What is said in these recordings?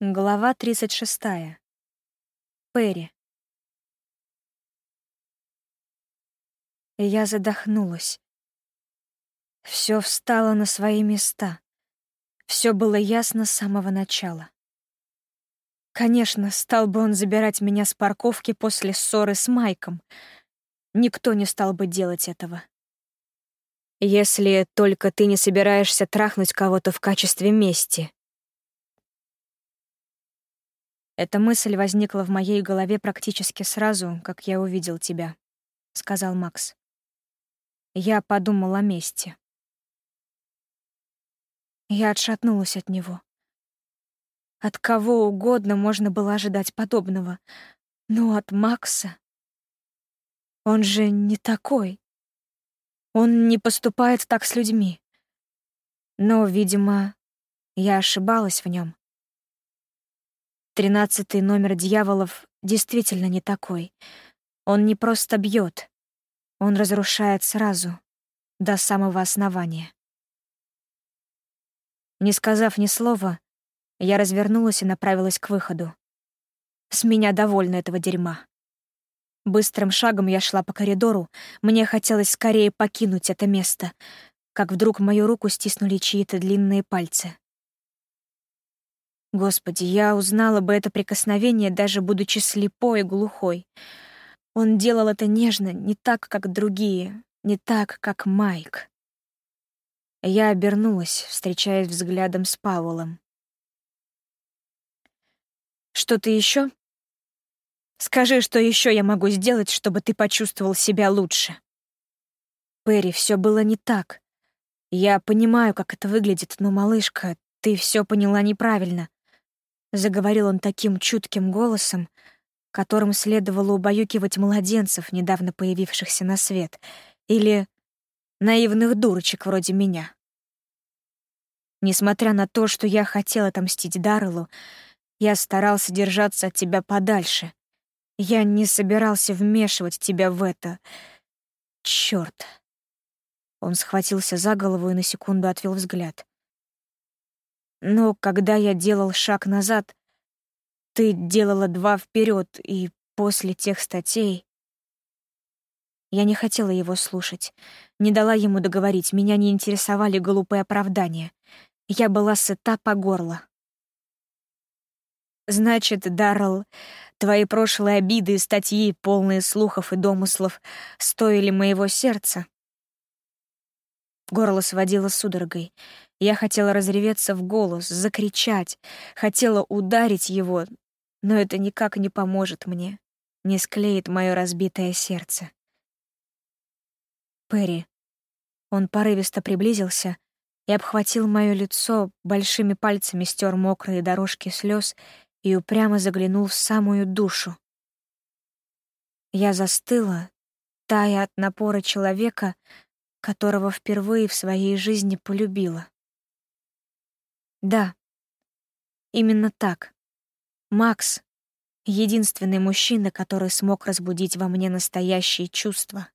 Глава 36. Перри. Я задохнулась. Все встало на свои места. Все было ясно с самого начала. Конечно, стал бы он забирать меня с парковки после ссоры с Майком. Никто не стал бы делать этого. Если только ты не собираешься трахнуть кого-то в качестве мести, Эта мысль возникла в моей голове практически сразу, как я увидел тебя, сказал Макс. Я подумал о мести. Я отшатнулась от него. От кого угодно можно было ожидать подобного, но от Макса он же не такой. Он не поступает так с людьми. Но, видимо, я ошибалась в нем. Тринадцатый номер дьяволов действительно не такой. Он не просто бьет, он разрушает сразу, до самого основания. Не сказав ни слова, я развернулась и направилась к выходу. С меня довольно этого дерьма. Быстрым шагом я шла по коридору, мне хотелось скорее покинуть это место, как вдруг мою руку стиснули чьи-то длинные пальцы. Господи, я узнала бы это прикосновение, даже будучи слепой и глухой. Он делал это нежно, не так, как другие, не так, как Майк. Я обернулась, встречаясь взглядом с Паулом. «Что-то еще? Скажи, что еще я могу сделать, чтобы ты почувствовал себя лучше?» Перри, все было не так. Я понимаю, как это выглядит, но, малышка, ты все поняла неправильно. Заговорил он таким чутким голосом, которым следовало убаюкивать младенцев, недавно появившихся на свет, или наивных дурочек вроде меня. Несмотря на то, что я хотел отомстить Дарреллу, я старался держаться от тебя подальше. Я не собирался вмешивать тебя в это. Чёрт. Он схватился за голову и на секунду отвел взгляд. Но когда я делал шаг назад, ты делала два вперед, и после тех статей... Я не хотела его слушать, не дала ему договорить, меня не интересовали глупые оправдания. Я была сыта по горло. Значит, Даррелл, твои прошлые обиды и статьи, полные слухов и домыслов, стоили моего сердца? Горло сводило судорогой. Я хотела разреветься в голос, закричать, хотела ударить его, но это никак не поможет мне, не склеит мое разбитое сердце. Перри. Он порывисто приблизился и обхватил мое лицо, большими пальцами стер мокрые дорожки слез и упрямо заглянул в самую душу. Я застыла, тая от напора человека, которого впервые в своей жизни полюбила. Да, именно так. Макс — единственный мужчина, который смог разбудить во мне настоящие чувства.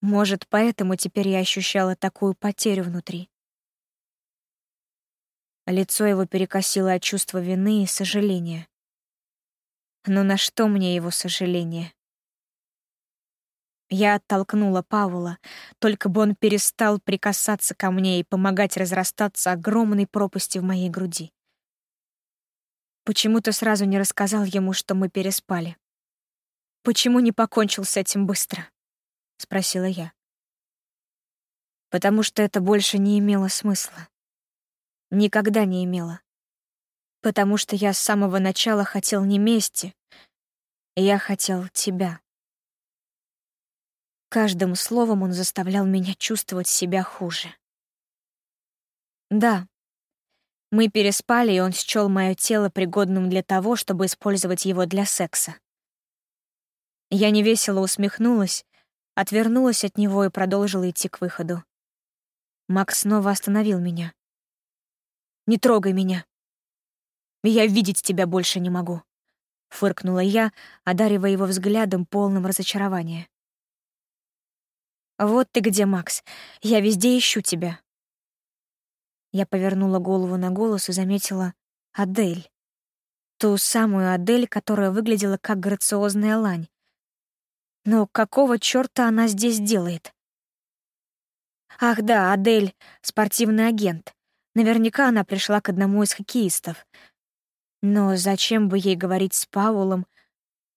Может, поэтому теперь я ощущала такую потерю внутри. Лицо его перекосило от чувства вины и сожаления. Но на что мне его сожаление? Я оттолкнула Павла, только бы он перестал прикасаться ко мне и помогать разрастаться огромной пропасти в моей груди. Почему ты сразу не рассказал ему, что мы переспали? Почему не покончил с этим быстро? спросила я. Потому что это больше не имело смысла. Никогда не имело. Потому что я с самого начала хотел не мести, я хотел тебя. Каждым словом он заставлял меня чувствовать себя хуже. Да, мы переспали, и он счёл мое тело пригодным для того, чтобы использовать его для секса. Я невесело усмехнулась, отвернулась от него и продолжила идти к выходу. Макс снова остановил меня. «Не трогай меня. Я видеть тебя больше не могу», — фыркнула я, одаривая его взглядом полным разочарования. «Вот ты где, Макс. Я везде ищу тебя». Я повернула голову на голос и заметила Адель. Ту самую Адель, которая выглядела как грациозная лань. Но какого чёрта она здесь делает? Ах да, Адель — спортивный агент. Наверняка она пришла к одному из хоккеистов. Но зачем бы ей говорить с Паулом?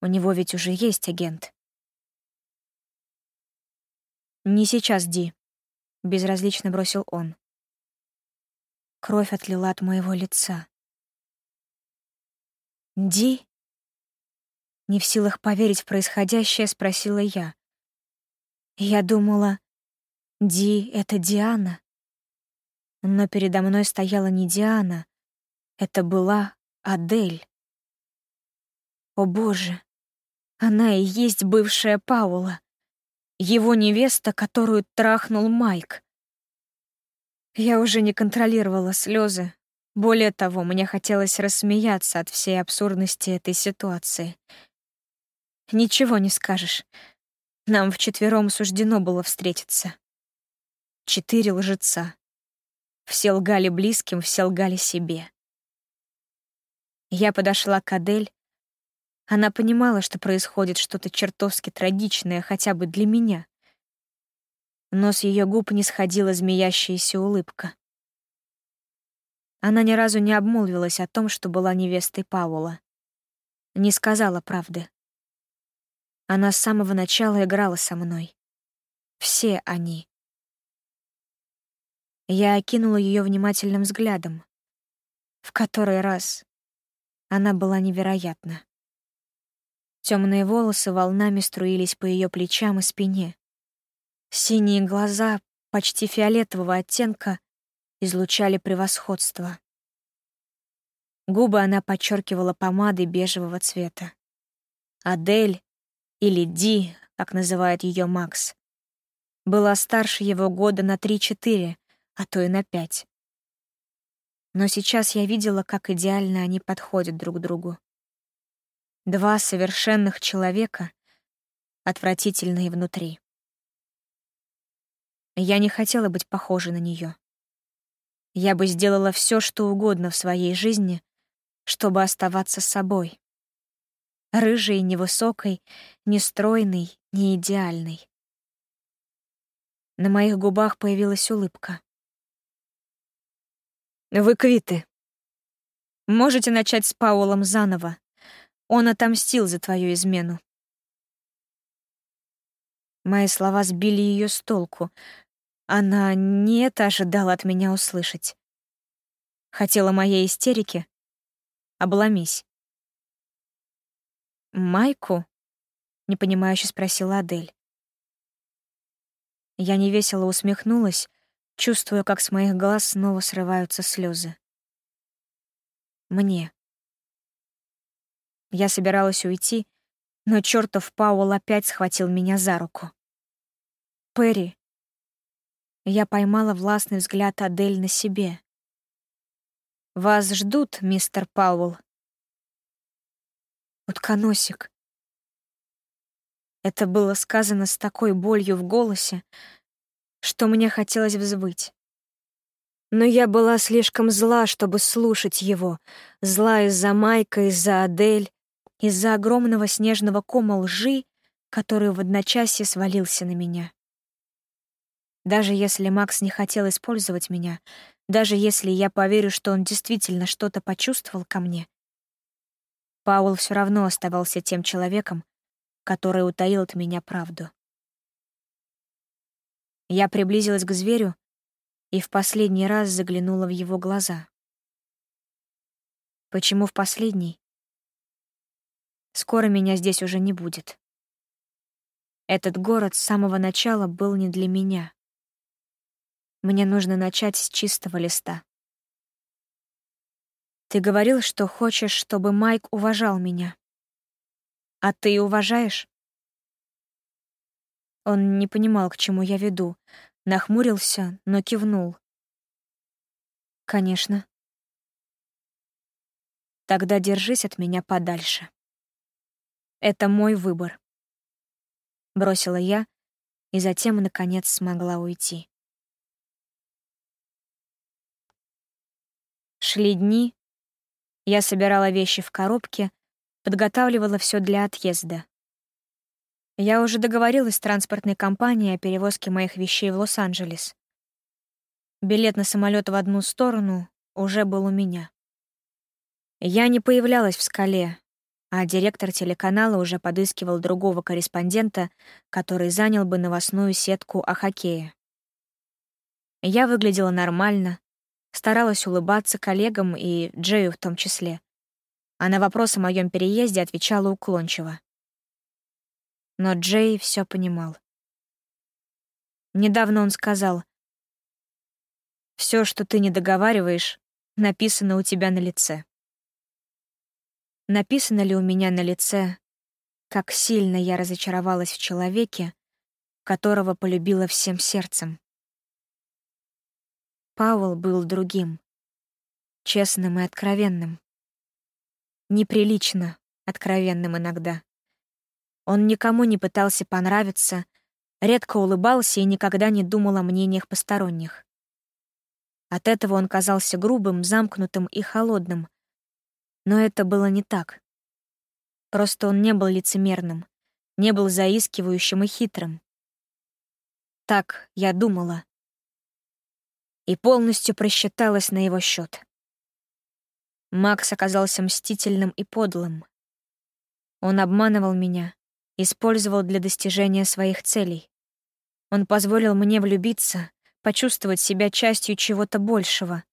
У него ведь уже есть агент. «Не сейчас, Ди», — безразлично бросил он. Кровь отлила от моего лица. «Ди?» Не в силах поверить в происходящее, спросила я. Я думала, Ди — это Диана. Но передо мной стояла не Диана, это была Адель. О боже, она и есть бывшая Паула, его невеста, которую трахнул Майк. Я уже не контролировала слезы. Более того, мне хотелось рассмеяться от всей абсурдности этой ситуации. Ничего не скажешь. Нам вчетвером суждено было встретиться. Четыре лжеца. Все лгали близким, все лгали себе. Я подошла к Адель. Она понимала, что происходит что-то чертовски трагичное хотя бы для меня но с ее губ не сходила змеящаяся улыбка. Она ни разу не обмолвилась о том, что была невестой Паула. Не сказала правды. Она с самого начала играла со мной. Все они. Я окинула ее внимательным взглядом. В который раз она была невероятна. Темные волосы волнами струились по ее плечам и спине. Синие глаза, почти фиолетового оттенка, излучали превосходство. Губы она подчеркивала помадой бежевого цвета. Адель, или Ди, как называет ее Макс, была старше его года на 3-4, а то и на 5. Но сейчас я видела, как идеально они подходят друг другу. Два совершенных человека, отвратительные внутри. Я не хотела быть похожей на нее. Я бы сделала все, что угодно в своей жизни, чтобы оставаться собой. Рыжей, невысокой, не стройной, не идеальной. На моих губах появилась улыбка. «Вы квиты. Можете начать с Паулом заново. Он отомстил за твою измену». Мои слова сбили ее с толку. Она не это ожидала от меня услышать. Хотела моей истерики? Обломись. «Майку?» — непонимающе спросила Адель. Я невесело усмехнулась, чувствуя, как с моих глаз снова срываются слезы. Мне. Я собиралась уйти, но чертов Пауэлл опять схватил меня за руку. «Перри». Я поймала властный взгляд Адель на себе. «Вас ждут, мистер Пауэлл». Утконосик. Это было сказано с такой болью в голосе, что мне хотелось взвыть. Но я была слишком зла, чтобы слушать его. Зла из-за Майка, из-за Адель, из-за огромного снежного кома лжи, который в одночасье свалился на меня. Даже если Макс не хотел использовать меня, даже если я поверю, что он действительно что-то почувствовал ко мне, Паул все равно оставался тем человеком, который утаил от меня правду. Я приблизилась к зверю и в последний раз заглянула в его глаза. Почему в последний? Скоро меня здесь уже не будет. Этот город с самого начала был не для меня. Мне нужно начать с чистого листа. Ты говорил, что хочешь, чтобы Майк уважал меня. А ты уважаешь? Он не понимал, к чему я веду, нахмурился, но кивнул. Конечно. Тогда держись от меня подальше. Это мой выбор. Бросила я и затем, наконец, смогла уйти. Шли дни, Я собирала вещи в коробке, подготавливала все для отъезда. Я уже договорилась с транспортной компанией о перевозке моих вещей в Лос-Анджелес. Билет на самолет в одну сторону уже был у меня. Я не появлялась в скале, а директор телеканала уже подыскивал другого корреспондента, который занял бы новостную сетку о хоккее. Я выглядела нормально, старалась улыбаться коллегам и Джею в том числе, а на вопрос о моем переезде отвечала уклончиво. Но Джей все понимал. Недавно он сказал, «Все, что ты не договариваешь, написано у тебя на лице». Написано ли у меня на лице, как сильно я разочаровалась в человеке, которого полюбила всем сердцем? Пауэлл был другим, честным и откровенным. Неприлично откровенным иногда. Он никому не пытался понравиться, редко улыбался и никогда не думал о мнениях посторонних. От этого он казался грубым, замкнутым и холодным. Но это было не так. Просто он не был лицемерным, не был заискивающим и хитрым. Так я думала и полностью просчиталась на его счет. Макс оказался мстительным и подлым. Он обманывал меня, использовал для достижения своих целей. Он позволил мне влюбиться, почувствовать себя частью чего-то большего.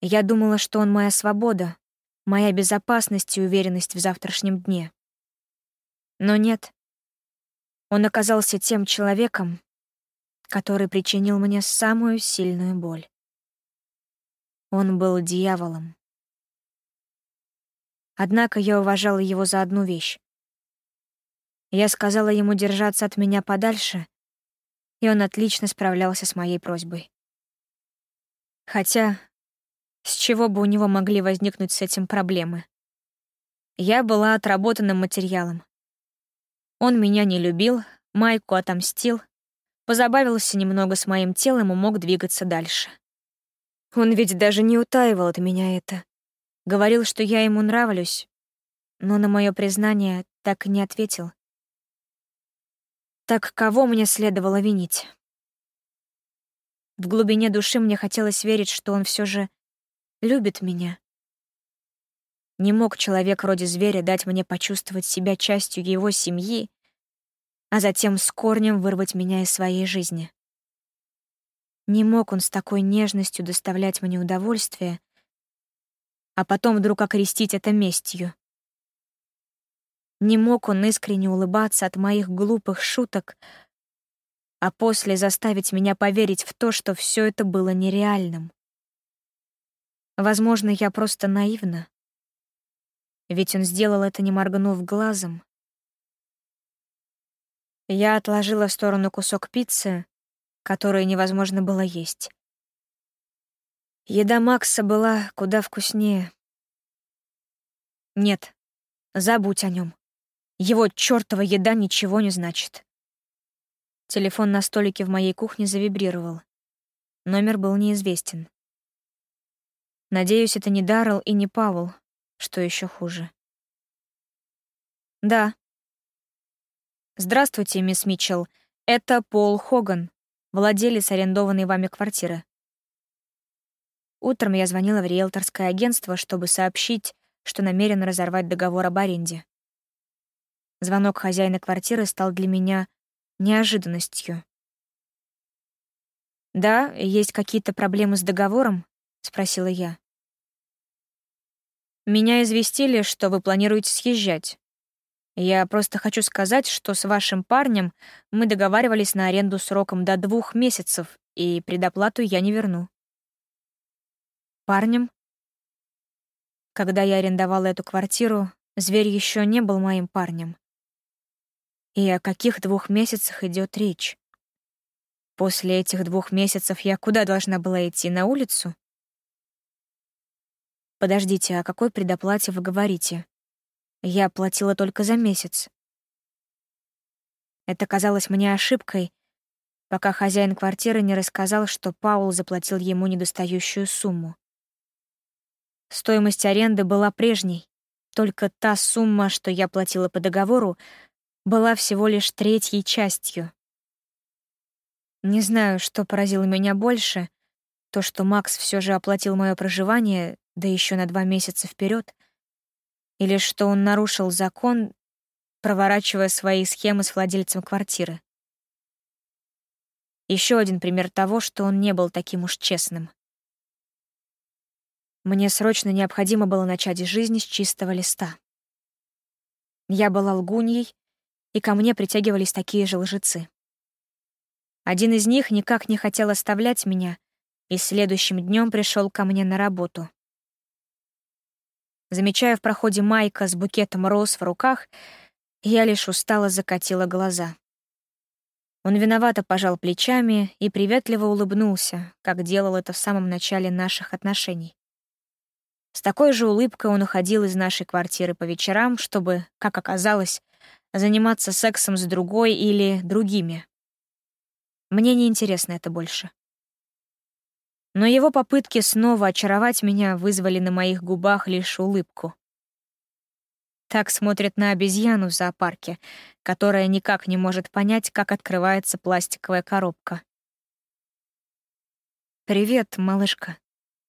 Я думала, что он моя свобода, моя безопасность и уверенность в завтрашнем дне. Но нет. Он оказался тем человеком, который причинил мне самую сильную боль. Он был дьяволом. Однако я уважала его за одну вещь. Я сказала ему держаться от меня подальше, и он отлично справлялся с моей просьбой. Хотя, с чего бы у него могли возникнуть с этим проблемы? Я была отработанным материалом. Он меня не любил, Майку отомстил, позабавился немного с моим телом и мог двигаться дальше. Он ведь даже не утаивал от меня это. Говорил, что я ему нравлюсь, но на мое признание так и не ответил. Так кого мне следовало винить? В глубине души мне хотелось верить, что он все же любит меня. Не мог человек вроде зверя дать мне почувствовать себя частью его семьи а затем с корнем вырвать меня из своей жизни. Не мог он с такой нежностью доставлять мне удовольствие, а потом вдруг окрестить это местью. Не мог он искренне улыбаться от моих глупых шуток, а после заставить меня поверить в то, что все это было нереальным. Возможно, я просто наивна. Ведь он сделал это, не моргнув глазом. Я отложила в сторону кусок пиццы, который невозможно было есть. Еда Макса была куда вкуснее. Нет, забудь о нем. Его чёртова еда ничего не значит. Телефон на столике в моей кухне завибрировал. Номер был неизвестен. Надеюсь, это не Даррелл и не Павел, что еще хуже. Да, «Здравствуйте, мисс Митчелл. Это Пол Хоган, владелец арендованной вами квартиры». Утром я звонила в риэлторское агентство, чтобы сообщить, что намерен разорвать договор об аренде. Звонок хозяина квартиры стал для меня неожиданностью. «Да, есть какие-то проблемы с договором?» — спросила я. «Меня известили, что вы планируете съезжать. Я просто хочу сказать, что с вашим парнем мы договаривались на аренду сроком до двух месяцев, и предоплату я не верну. Парнем? Когда я арендовала эту квартиру, зверь еще не был моим парнем. И о каких двух месяцах идет речь? После этих двух месяцев я куда должна была идти, на улицу? Подождите, о какой предоплате вы говорите? Я платила только за месяц. Это казалось мне ошибкой, пока хозяин квартиры не рассказал, что Паул заплатил ему недостающую сумму. Стоимость аренды была прежней, только та сумма, что я платила по договору, была всего лишь третьей частью. Не знаю, что поразило меня больше, то, что Макс все же оплатил мое проживание, да еще на два месяца вперед, или что он нарушил закон, проворачивая свои схемы с владельцем квартиры. Еще один пример того, что он не был таким уж честным. Мне срочно необходимо было начать жизнь с чистого листа. Я была лгуньей, и ко мне притягивались такие же лжецы. Один из них никак не хотел оставлять меня, и следующим днем пришел ко мне на работу. Замечая в проходе Майка с букетом роз в руках, я лишь устало закатила глаза. Он виновато пожал плечами и приветливо улыбнулся, как делал это в самом начале наших отношений. С такой же улыбкой он уходил из нашей квартиры по вечерам, чтобы, как оказалось, заниматься сексом с другой или другими. Мне не интересно это больше. Но его попытки снова очаровать меня вызвали на моих губах лишь улыбку. Так смотрят на обезьяну в зоопарке, которая никак не может понять, как открывается пластиковая коробка. «Привет, малышка»,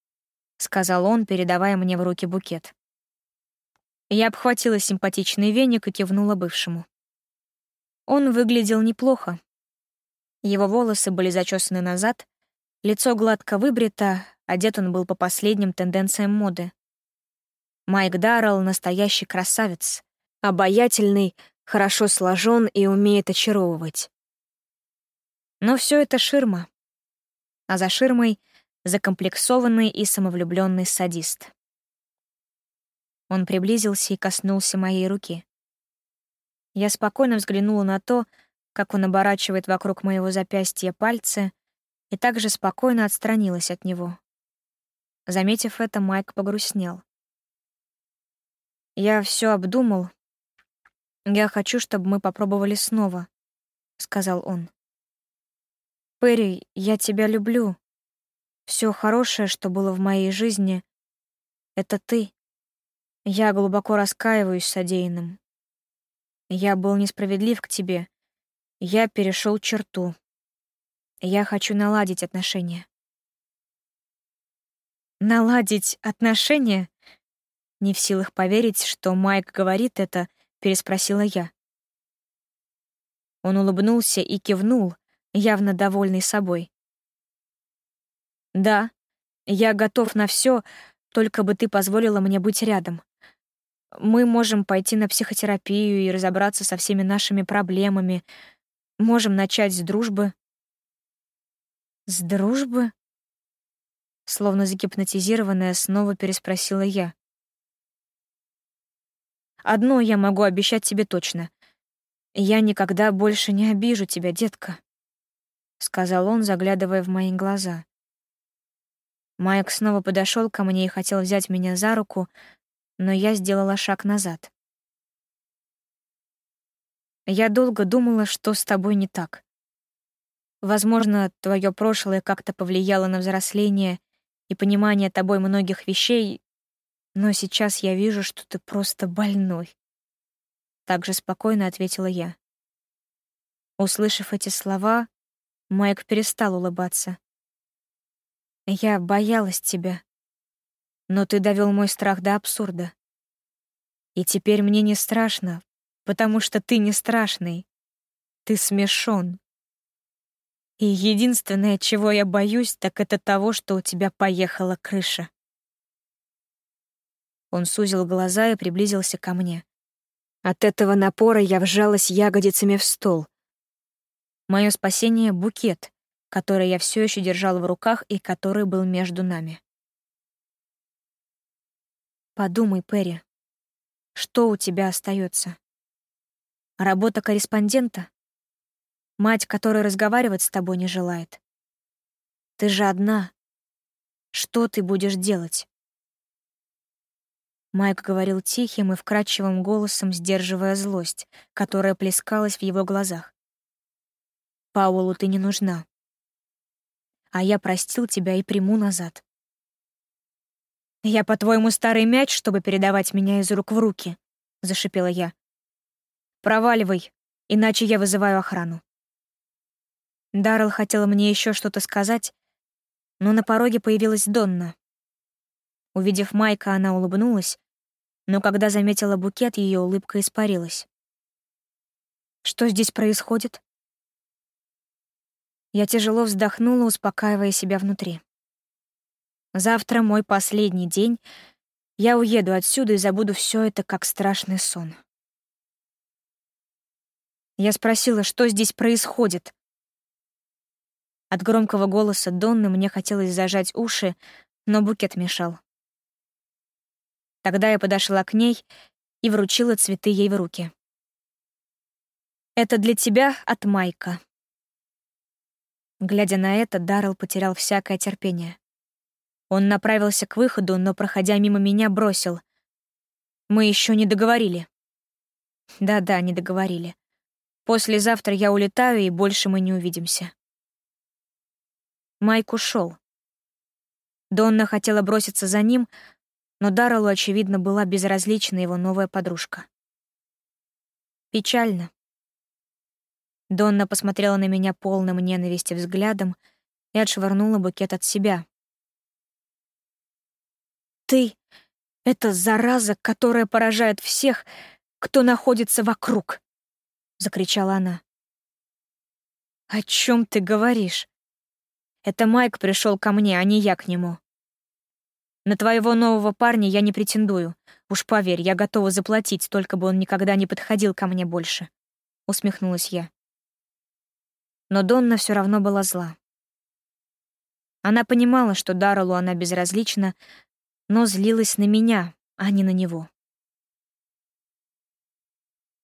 — сказал он, передавая мне в руки букет. Я обхватила симпатичный веник и кивнула бывшему. Он выглядел неплохо. Его волосы были зачесаны назад, Лицо гладко выбрито, одет он был по последним тенденциям моды. Майк Даррелл — настоящий красавец, обаятельный, хорошо сложен и умеет очаровывать. Но все это ширма. А за ширмой — закомплексованный и самовлюбленный садист. Он приблизился и коснулся моей руки. Я спокойно взглянула на то, как он оборачивает вокруг моего запястья пальцы, и также спокойно отстранилась от него. Заметив это, Майк погрустнел. «Я все обдумал. Я хочу, чтобы мы попробовали снова», — сказал он. «Перри, я тебя люблю. Все хорошее, что было в моей жизни, — это ты. Я глубоко раскаиваюсь содеянным. Я был несправедлив к тебе. Я перешел черту. Я хочу наладить отношения. Наладить отношения? Не в силах поверить, что Майк говорит это, переспросила я. Он улыбнулся и кивнул, явно довольный собой. Да, я готов на все, только бы ты позволила мне быть рядом. Мы можем пойти на психотерапию и разобраться со всеми нашими проблемами. Можем начать с дружбы. «С дружбы?» Словно загипнотизированная, снова переспросила я. «Одно я могу обещать тебе точно. Я никогда больше не обижу тебя, детка», — сказал он, заглядывая в мои глаза. Майк снова подошел ко мне и хотел взять меня за руку, но я сделала шаг назад. Я долго думала, что с тобой не так. Возможно, твое прошлое как-то повлияло на взросление и понимание тобой многих вещей, но сейчас я вижу, что ты просто больной. Так же спокойно ответила я. Услышав эти слова, Майк перестал улыбаться. Я боялась тебя, но ты довел мой страх до абсурда. И теперь мне не страшно, потому что ты не страшный. Ты смешон. И единственное, чего я боюсь, так это того, что у тебя поехала крыша. Он сузил глаза и приблизился ко мне. От этого напора я вжалась ягодицами в стол. Мое спасение — букет, который я все еще держал в руках и который был между нами. Подумай, Перри, что у тебя остается? Работа корреспондента? Мать, которая разговаривать с тобой не желает. Ты же одна. Что ты будешь делать? Майк говорил тихим и вкрадчивым голосом, сдерживая злость, которая плескалась в его глазах. «Паулу ты не нужна. А я простил тебя и приму назад. «Я, по-твоему, старый мяч, чтобы передавать меня из рук в руки?» — зашипела я. «Проваливай, иначе я вызываю охрану». Даррелл хотела мне еще что-то сказать, но на пороге появилась Донна. Увидев Майка, она улыбнулась, но когда заметила букет, ее улыбка испарилась. «Что здесь происходит?» Я тяжело вздохнула, успокаивая себя внутри. Завтра мой последний день. Я уеду отсюда и забуду все это, как страшный сон. Я спросила, что здесь происходит. От громкого голоса Донны мне хотелось зажать уши, но букет мешал. Тогда я подошла к ней и вручила цветы ей в руки. «Это для тебя от Майка». Глядя на это, Даррелл потерял всякое терпение. Он направился к выходу, но, проходя мимо меня, бросил. «Мы еще не договорили». «Да-да, не договорили. Послезавтра я улетаю, и больше мы не увидимся». Майк ушел. Донна хотела броситься за ним, но Дарреллу, очевидно, была безразлична его новая подружка. Печально. Донна посмотрела на меня полным ненависти взглядом и отшвырнула букет от себя, ты — это зараза, которая поражает всех, кто находится вокруг!» — закричала она. «О чем ты говоришь? Это Майк пришел ко мне, а не я к нему. На твоего нового парня я не претендую. Уж поверь, я готова заплатить, только бы он никогда не подходил ко мне больше», — усмехнулась я. Но Донна все равно была зла. Она понимала, что Дарреллу она безразлична, но злилась на меня, а не на него.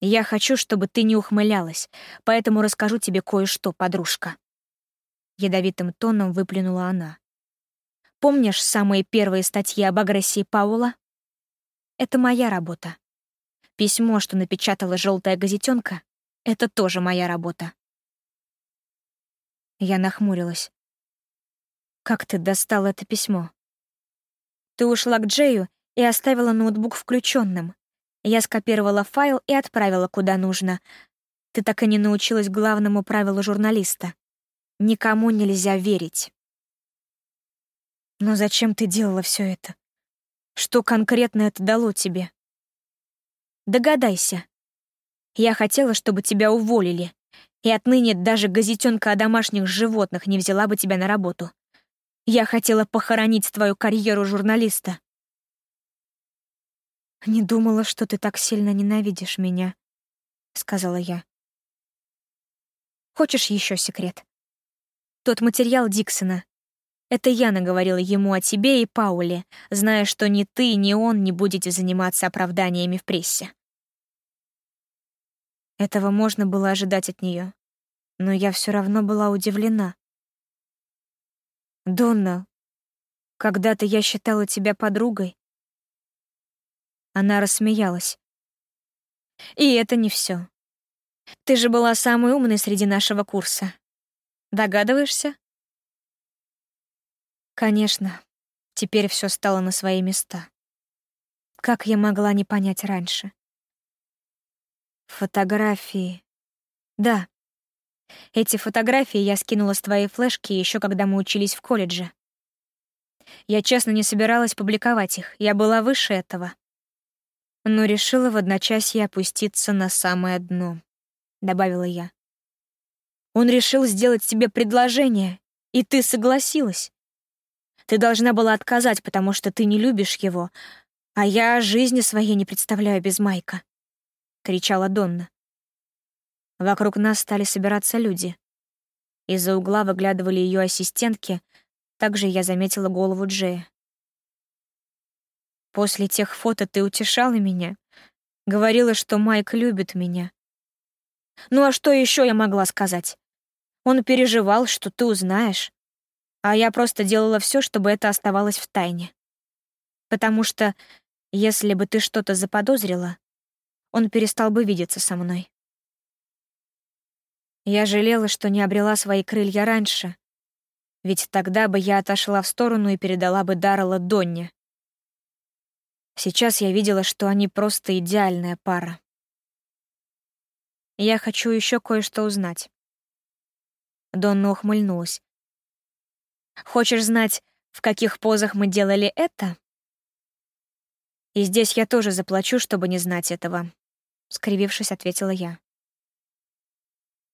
«Я хочу, чтобы ты не ухмылялась, поэтому расскажу тебе кое-что, подружка». Ядовитым тоном выплюнула она. «Помнишь самые первые статьи об агрессии Паула? Это моя работа. Письмо, что напечатала желтая газетенка, это тоже моя работа». Я нахмурилась. «Как ты достал это письмо?» Ты ушла к Джею и оставила ноутбук включенным. Я скопировала файл и отправила куда нужно. Ты так и не научилась главному правилу журналиста. Никому нельзя верить. Но зачем ты делала все это? Что конкретно это дало тебе? Догадайся. Я хотела, чтобы тебя уволили, и отныне даже газетенка о домашних животных не взяла бы тебя на работу. Я хотела похоронить твою карьеру журналиста. «Не думала, что ты так сильно ненавидишь меня», — сказала я. «Хочешь еще секрет? Тот материал Диксона. Это я наговорила ему о тебе и Пауле, зная, что ни ты, ни он не будете заниматься оправданиями в прессе». Этого можно было ожидать от нее, но я все равно была удивлена. Донна, когда-то я считала тебя подругой. Она рассмеялась. И это не все. Ты же была самой умной среди нашего курса. Догадываешься? Конечно, теперь все стало на свои места. Как я могла не понять раньше? Фотографии. Да, эти фотографии я скинула с твоей флешки еще когда мы учились в колледже. Я честно не собиралась публиковать их, я была выше этого. Но решила в одночасье опуститься на самое дно, — добавила я. Он решил сделать тебе предложение, и ты согласилась. Ты должна была отказать, потому что ты не любишь его, а я жизни своей не представляю без Майка, — кричала Донна. Вокруг нас стали собираться люди. Из-за угла выглядывали ее ассистентки, также я заметила голову Джея. «После тех фото ты утешала меня, говорила, что Майк любит меня. Ну а что еще я могла сказать? Он переживал, что ты узнаешь, а я просто делала все, чтобы это оставалось в тайне. Потому что, если бы ты что-то заподозрила, он перестал бы видеться со мной. Я жалела, что не обрела свои крылья раньше, ведь тогда бы я отошла в сторону и передала бы Даррелла Донне. Сейчас я видела, что они просто идеальная пара. Я хочу еще кое-что узнать. Донна ухмыльнулась. Хочешь знать, в каких позах мы делали это? И здесь я тоже заплачу, чтобы не знать этого, скривившись, ответила я.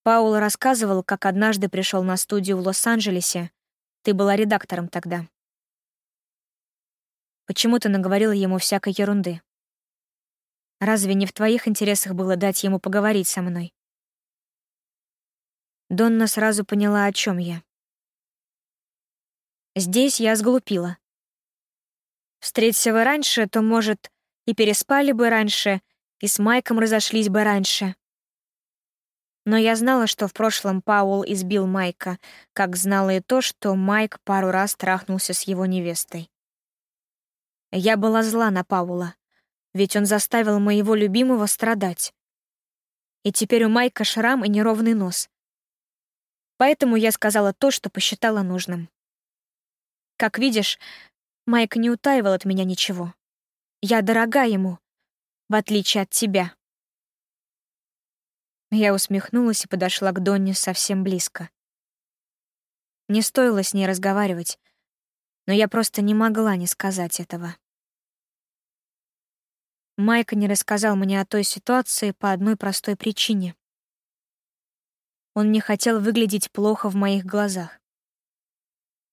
Паул рассказывал, как однажды пришел на студию в Лос-Анджелесе. Ты была редактором тогда. Почему ты наговорила ему всякой ерунды? Разве не в твоих интересах было дать ему поговорить со мной? Донна сразу поняла, о чем я. Здесь я сглупила. Встреться вы раньше, то, может, и переспали бы раньше, и с Майком разошлись бы раньше. Но я знала, что в прошлом Паул избил Майка, как знала и то, что Майк пару раз трахнулся с его невестой. Я была зла на Паула, ведь он заставил моего любимого страдать. И теперь у Майка шрам и неровный нос. Поэтому я сказала то, что посчитала нужным. Как видишь, Майк не утаивал от меня ничего. Я дорога ему, в отличие от тебя. Я усмехнулась и подошла к Донне совсем близко. Не стоило с ней разговаривать, но я просто не могла не сказать этого. Майк не рассказал мне о той ситуации по одной простой причине. Он не хотел выглядеть плохо в моих глазах.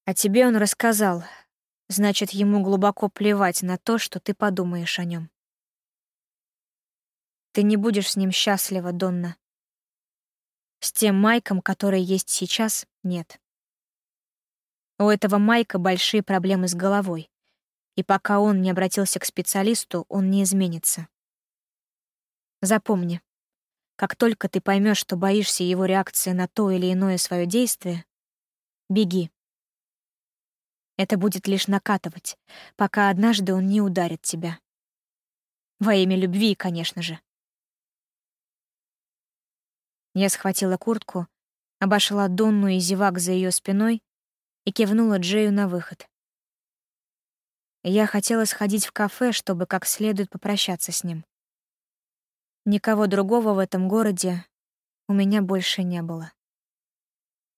А тебе он рассказал, значит, ему глубоко плевать на то, что ты подумаешь о нем. Ты не будешь с ним счастлива, Донна. С тем Майком, который есть сейчас, нет. У этого Майка большие проблемы с головой, и пока он не обратился к специалисту, он не изменится. Запомни, как только ты поймешь, что боишься его реакции на то или иное свое действие, беги. Это будет лишь накатывать, пока однажды он не ударит тебя. Во имя любви, конечно же. Я схватила куртку, обошла Донну и зевак за ее спиной и кивнула Джею на выход. Я хотела сходить в кафе, чтобы как следует попрощаться с ним. Никого другого в этом городе у меня больше не было.